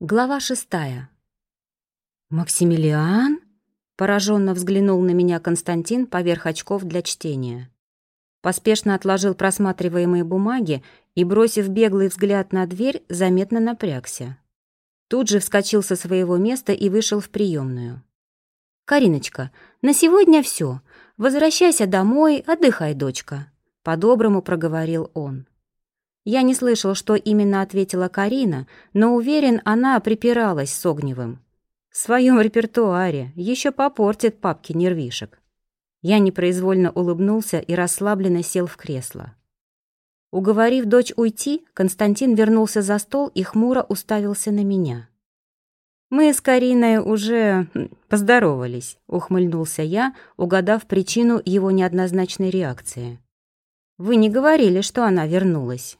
Глава шестая. «Максимилиан?» — пораженно взглянул на меня Константин поверх очков для чтения. Поспешно отложил просматриваемые бумаги и, бросив беглый взгляд на дверь, заметно напрягся. Тут же вскочил со своего места и вышел в приемную. «Кариночка, на сегодня все. Возвращайся домой, отдыхай, дочка», — по-доброму проговорил он. Я не слышал, что именно ответила Карина, но уверен, она припиралась с Огневым. В своем репертуаре еще попортит папки нервишек. Я непроизвольно улыбнулся и расслабленно сел в кресло. Уговорив дочь уйти, Константин вернулся за стол и хмуро уставился на меня. «Мы с Кариной уже поздоровались», — ухмыльнулся я, угадав причину его неоднозначной реакции. «Вы не говорили, что она вернулась?»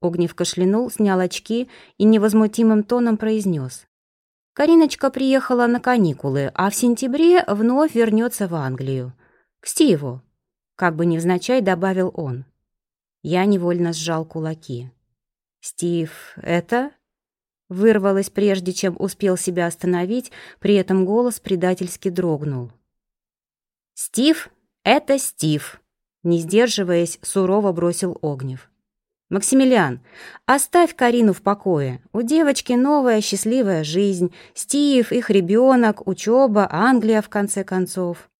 Огнев кашлянул, снял очки и невозмутимым тоном произнес. «Кариночка приехала на каникулы, а в сентябре вновь вернется в Англию. К Стиву», — как бы невзначай добавил он. Я невольно сжал кулаки. «Стив, это...» Вырвалось, прежде чем успел себя остановить, при этом голос предательски дрогнул. «Стив — это Стив», — не сдерживаясь, сурово бросил Огнев. «Максимилиан, оставь Карину в покое. У девочки новая счастливая жизнь, Стив, их ребенок, учеба, Англия, в конце концов».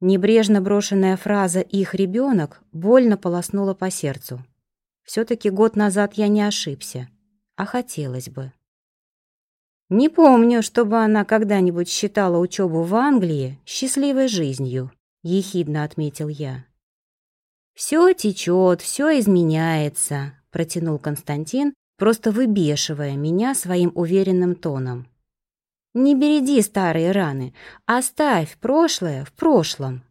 Небрежно брошенная фраза «их ребенок» больно полоснула по сердцу. Все-таки год назад я не ошибся, а хотелось бы. Не помню, чтобы она когда-нибудь считала учебу в Англии счастливой жизнью, ехидно отметил я. «Все течет, все изменяется», — протянул Константин, просто выбешивая меня своим уверенным тоном. «Не береди старые раны, оставь прошлое в прошлом».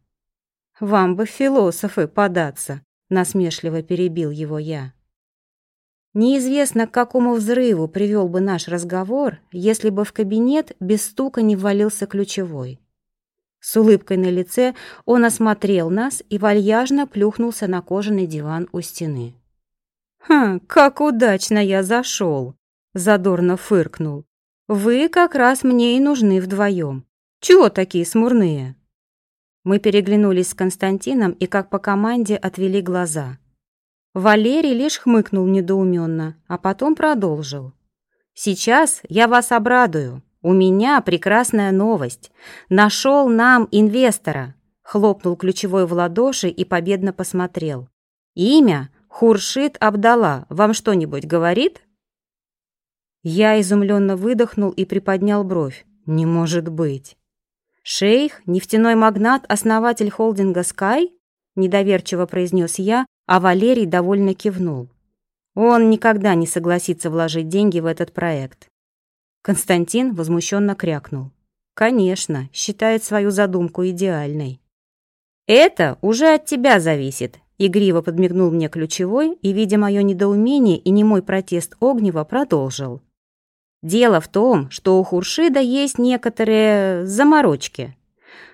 «Вам бы философы податься», — насмешливо перебил его я. Неизвестно, к какому взрыву привел бы наш разговор, если бы в кабинет без стука не ввалился ключевой. С улыбкой на лице он осмотрел нас и вальяжно плюхнулся на кожаный диван у стены. «Ха, как удачно я зашел!» — задорно фыркнул. «Вы как раз мне и нужны вдвоем. Чего такие смурные?» Мы переглянулись с Константином и как по команде отвели глаза. Валерий лишь хмыкнул недоуменно, а потом продолжил. «Сейчас я вас обрадую. «У меня прекрасная новость. Нашел нам инвестора!» Хлопнул ключевой в ладоши и победно посмотрел. «Имя Хуршит Абдала вам что-нибудь говорит?» Я изумленно выдохнул и приподнял бровь. «Не может быть!» «Шейх, нефтяной магнат, основатель холдинга «Скай»?» Недоверчиво произнес я, а Валерий довольно кивнул. Он никогда не согласится вложить деньги в этот проект. Константин возмущенно крякнул. «Конечно, считает свою задумку идеальной». «Это уже от тебя зависит», — игриво подмигнул мне ключевой и, видя мое недоумение и немой протест Огнева, продолжил. «Дело в том, что у Хуршида есть некоторые заморочки.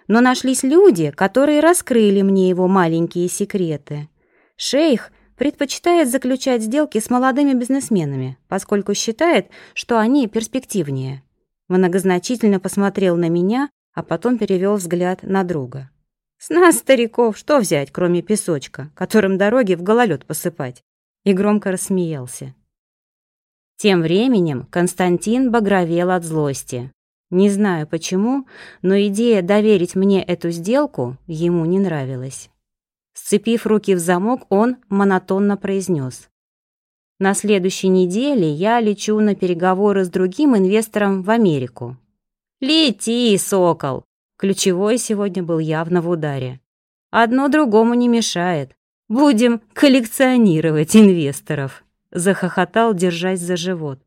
Но нашлись люди, которые раскрыли мне его маленькие секреты. Шейх предпочитает заключать сделки с молодыми бизнесменами, поскольку считает, что они перспективнее. Многозначительно посмотрел на меня, а потом перевел взгляд на друга. «С нас, стариков, что взять, кроме песочка, которым дороги в гололед посыпать?» И громко рассмеялся. Тем временем Константин багровел от злости. Не знаю почему, но идея доверить мне эту сделку ему не нравилась. Сцепив руки в замок, он монотонно произнес. «На следующей неделе я лечу на переговоры с другим инвестором в Америку». «Лети, сокол!» Ключевой сегодня был явно в ударе. «Одно другому не мешает. Будем коллекционировать инвесторов», захохотал, держась за живот.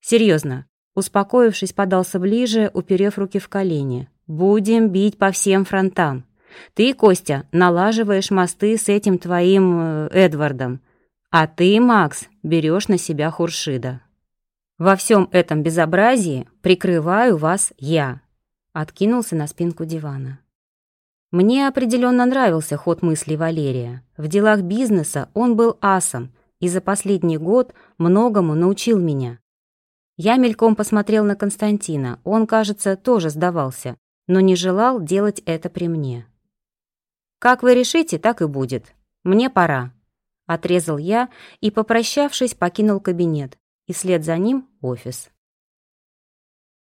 «Серьезно». Успокоившись, подался ближе, уперев руки в колени. «Будем бить по всем фронтам. Ты, Костя, налаживаешь мосты с этим твоим э, Эдвардом, а ты, Макс, берешь на себя Хуршида. Во всем этом безобразии прикрываю вас я», — откинулся на спинку дивана. Мне определенно нравился ход мыслей Валерия. В делах бизнеса он был асом и за последний год многому научил меня. Я мельком посмотрел на Константина. Он, кажется, тоже сдавался, но не желал делать это при мне. «Как вы решите, так и будет. Мне пора», — отрезал я и, попрощавшись, покинул кабинет, и вслед за ним офис.